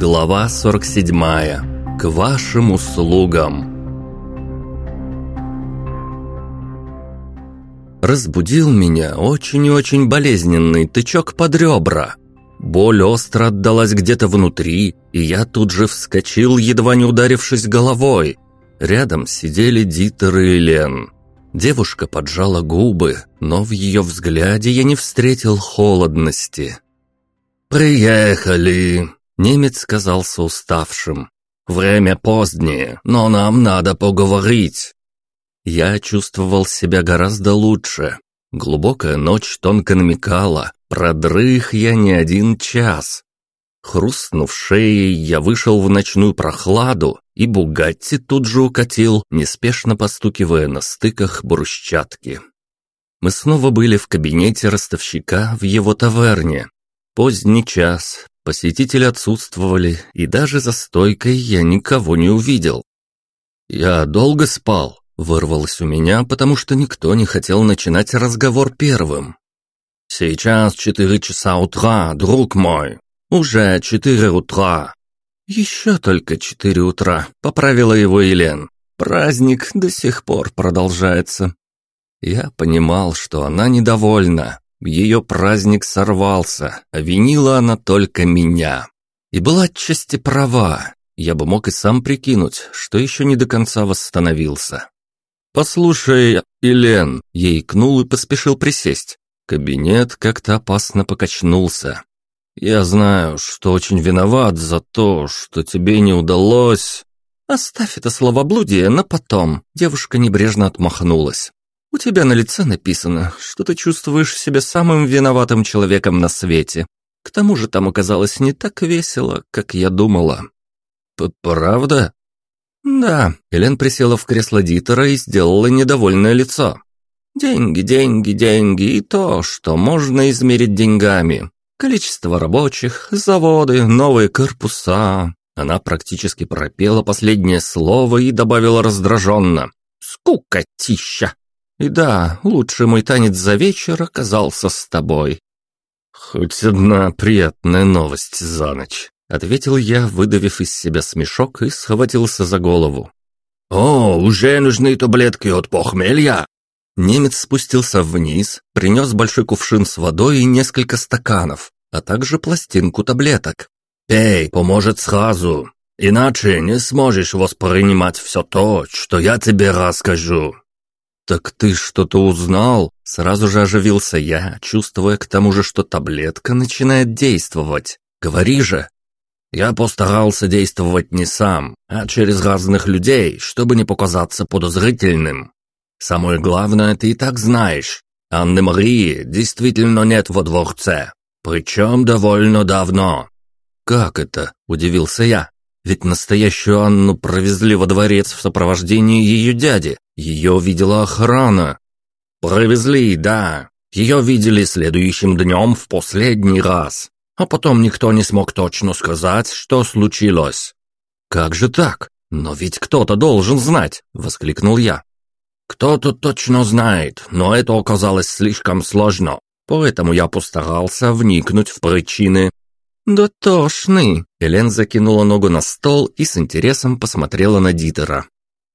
Глава 47. К вашим услугам. Разбудил меня очень и очень болезненный тычок под ребра. Боль остро отдалась где-то внутри, и я тут же вскочил, едва не ударившись головой. Рядом сидели Дитер и Лен. Девушка поджала губы, но в ее взгляде я не встретил холодности. «Приехали!» Немец казался уставшим. «Время позднее, но нам надо поговорить». Я чувствовал себя гораздо лучше. Глубокая ночь тонко намекала, продрых я не один час. Хрустнув шеей, я вышел в ночную прохладу, и Бугатти тут же укатил, неспешно постукивая на стыках брусчатки. Мы снова были в кабинете ростовщика в его таверне. Поздний час, Посетители отсутствовали, и даже за стойкой я никого не увидел. «Я долго спал», — вырвалось у меня, потому что никто не хотел начинать разговор первым. «Сейчас четыре часа утра, друг мой. Уже четыре утра». «Еще только четыре утра», — поправила его Елен. «Праздник до сих пор продолжается». Я понимал, что она недовольна, ее праздник сорвался, а винила она только меня. И была отчасти права. Я бы мог и сам прикинуть, что еще не до конца восстановился. «Послушай, Илен», — ей кнул и поспешил присесть. Кабинет как-то опасно покачнулся. «Я знаю, что очень виноват за то, что тебе не удалось...» «Оставь это словоблудие на потом», — девушка небрежно отмахнулась. У тебя на лице написано, что ты чувствуешь себя самым виноватым человеком на свете. К тому же там оказалось не так весело, как я думала». «Правда?» «Да». Элен присела в кресло Дитера и сделала недовольное лицо. «Деньги, деньги, деньги и то, что можно измерить деньгами. Количество рабочих, заводы, новые корпуса». Она практически пропела последнее слово и добавила раздраженно. «Скукотища!» И да, лучший мой танец за вечер оказался с тобой». «Хоть одна приятная новость за ночь», — ответил я, выдавив из себя смешок и схватился за голову. «О, уже нужны таблетки от похмелья!» Немец спустился вниз, принес большой кувшин с водой и несколько стаканов, а также пластинку таблеток. «Пей, поможет сразу, иначе не сможешь воспринимать все то, что я тебе расскажу. «Так ты что-то узнал?» Сразу же оживился я, чувствуя к тому же, что таблетка начинает действовать. «Говори же!» «Я постарался действовать не сам, а через разных людей, чтобы не показаться подозрительным. Самое главное, ты и так знаешь. Анны Марии действительно нет во дворце, причем довольно давно». «Как это?» – удивился я. «Ведь настоящую Анну провезли во дворец в сопровождении ее дяди, ее видела охрана. Провезли, да. Ее видели следующим днем в последний раз. А потом никто не смог точно сказать, что случилось. «Как же так? Но ведь кто-то должен знать!» — воскликнул я. «Кто-то точно знает, но это оказалось слишком сложно, поэтому я постарался вникнуть в причины». «Да тошный!» Элен закинула ногу на стол и с интересом посмотрела на Дитера.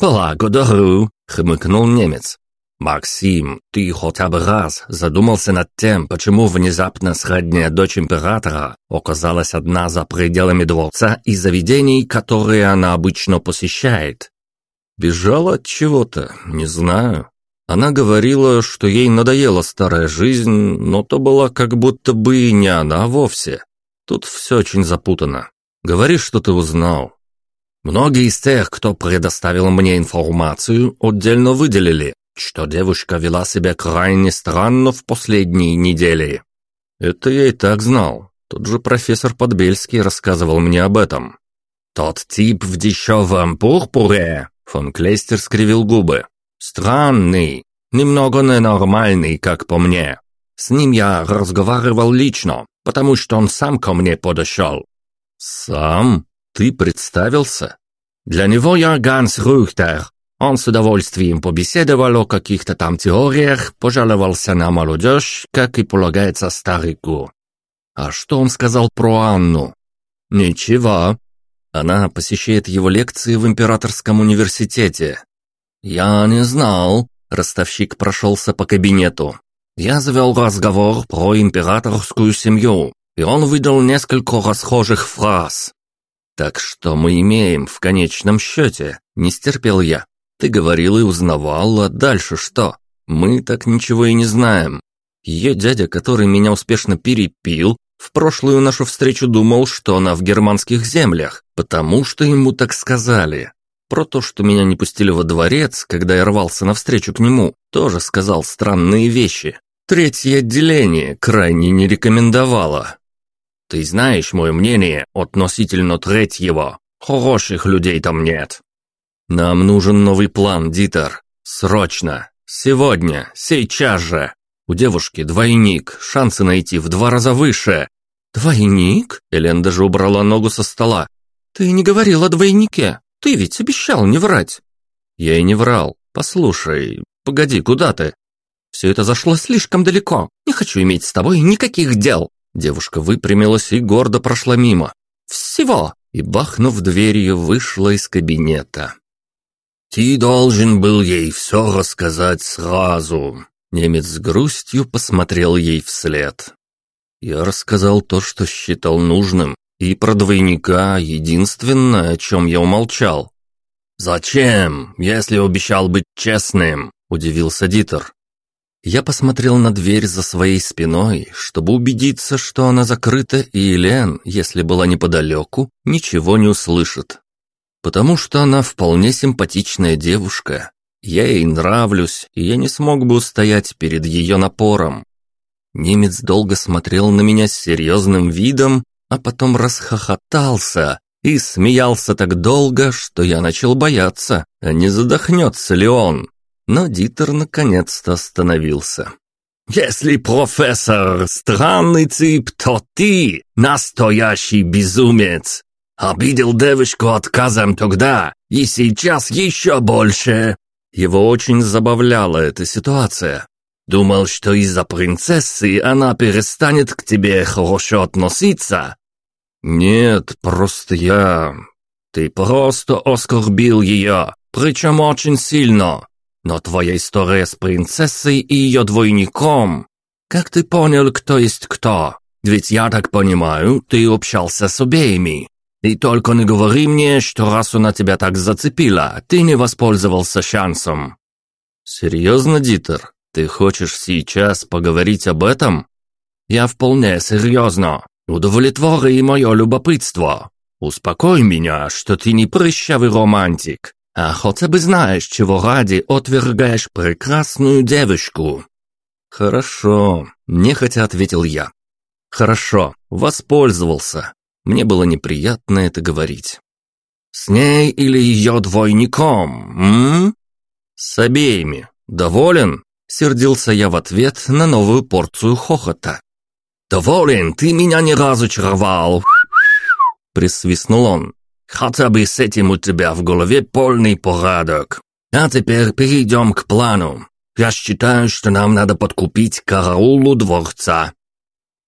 «Благодарю», — хмыкнул немец. «Максим, ты хотя бы раз задумался над тем, почему внезапно средняя дочь императора оказалась одна за пределами дворца и заведений, которые она обычно посещает?» «Бежала от чего-то, не знаю. Она говорила, что ей надоела старая жизнь, но то была как будто бы и не она вовсе. Тут все очень запутано. Говори, что ты узнал». Многие из тех, кто предоставил мне информацию, отдельно выделили, что девушка вела себя крайне странно в последние недели. Это я и так знал. Тот же профессор Подбельский рассказывал мне об этом. Тот тип в дешевом пурпуре, фон Клейстер скривил губы. Странный, немного ненормальный, как по мне. С ним я разговаривал лично, потому что он сам ко мне подошел. Сам? Ты представился? Для него я Ганс Рюхтер. Он с удовольствием побеседовал о каких-то там теориях, пожаловался на молодежь, как и полагается старику. А что он сказал про Анну? «Ничего». Она посещает его лекции в Императорском университете. «Я не знал». Ростовщик прошелся по кабинету. «Я завел разговор про императорскую семью, и он выдал несколько расхожих фраз. «Так что мы имеем в конечном счете?» – не стерпел я. «Ты говорил и узнавал, а дальше что? Мы так ничего и не знаем. Ее дядя, который меня успешно перепил, в прошлую нашу встречу думал, что она в германских землях, потому что ему так сказали. Про то, что меня не пустили во дворец, когда я рвался навстречу к нему, тоже сказал странные вещи. Третье отделение крайне не рекомендовало. Ты знаешь мое мнение относительно третьего. Хороших людей там нет. Нам нужен новый план, Дитер. Срочно. Сегодня. Сейчас же. У девушки двойник. Шансы найти в два раза выше. Двойник? Элен даже убрала ногу со стола. Ты не говорил о двойнике. Ты ведь обещал не врать. Я и не врал. Послушай, погоди, куда ты? Все это зашло слишком далеко. Не хочу иметь с тобой никаких дел. Девушка выпрямилась и гордо прошла мимо. «Всего!» и, бахнув дверью, вышла из кабинета. «Ты должен был ей все рассказать сразу!» Немец с грустью посмотрел ей вслед. Я рассказал то, что считал нужным, и про двойника единственное, о чем я умолчал. «Зачем, если обещал быть честным?» – удивился Дитер. Я посмотрел на дверь за своей спиной, чтобы убедиться, что она закрыта, и Елен, если была неподалеку, ничего не услышит. Потому что она вполне симпатичная девушка. Я ей нравлюсь, и я не смог бы устоять перед ее напором. Немец долго смотрел на меня с серьезным видом, а потом расхохотался и смеялся так долго, что я начал бояться, не задохнется ли он но Дитер наконец-то остановился. «Если профессор странный тип, то ты настоящий безумец. Обидел девочку отказом тогда, и сейчас еще больше». Его очень забавляла эта ситуация. Думал, что из-за принцессы она перестанет к тебе хорошо относиться? Нет, просто я... Ты просто оскорбил ее, причем очень сильно. Но твоя история с принцессой и ее двойником... Как ты понял, кто есть кто? Ведь я так понимаю, ты общался с обеими. И только не говори мне, что раз она тебя так зацепила, ты не воспользовался шансом. Серьезно, Дитер? Ты хочешь сейчас поговорить об этом? Я вполне серьезно. Удовлетвори мое любопытство. Успокой меня, что ты не прыщавый романтик, а хотя бы знаешь, чего ради отвергаешь прекрасную девушку». «Хорошо», – нехотя ответил я. «Хорошо, воспользовался. Мне было неприятно это говорить». «С ней или ее двойником, м?» «С обеими. Доволен?» – сердился я в ответ на новую порцию хохота. «Доволен, ты меня не разочаровал!» – присвистнул он. Хотя бы с этим у тебя в голове полный порядок. А теперь перейдем к плану. Я считаю, что нам надо подкупить караулу дворца».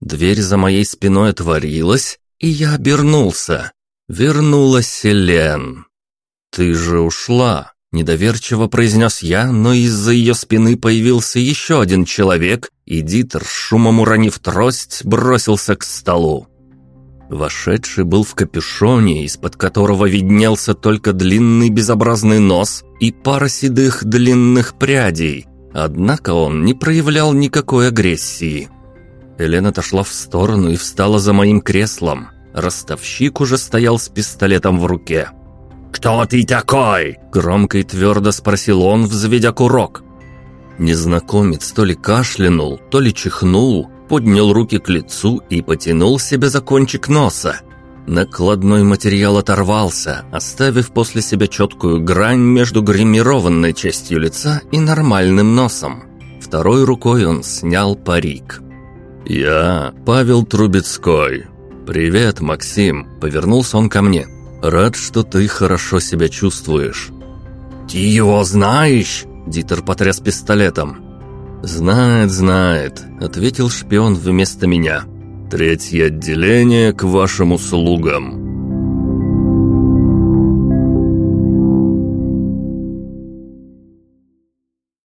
Дверь за моей спиной отворилась, и я обернулся. Вернулась Элен. «Ты же ушла», — недоверчиво произнес я, но из-за ее спины появился еще один человек, и Дитер, шумом уронив трость, бросился к столу. Вошедший был в капюшоне, из-под которого виднелся только длинный безобразный нос и пара седых длинных прядей. Однако он не проявлял никакой агрессии. Елена отошла в сторону и встала за моим креслом. Ростовщик уже стоял с пистолетом в руке. «Кто ты такой?» – громко и твердо спросил он, взведя курок. Незнакомец то ли кашлянул, то ли чихнул, поднял руки к лицу и потянул себя за кончик носа. Накладной материал оторвался, оставив после себя четкую грань между гримированной частью лица и нормальным носом. Второй рукой он снял парик. «Я Павел Трубецкой. Привет, Максим», — повернулся он ко мне. «Рад, что ты хорошо себя чувствуешь». «Ты его знаешь?» — Дитер потряс пистолетом. «Знает, знает», — ответил шпион вместо меня. Третье отделение к вашим услугам.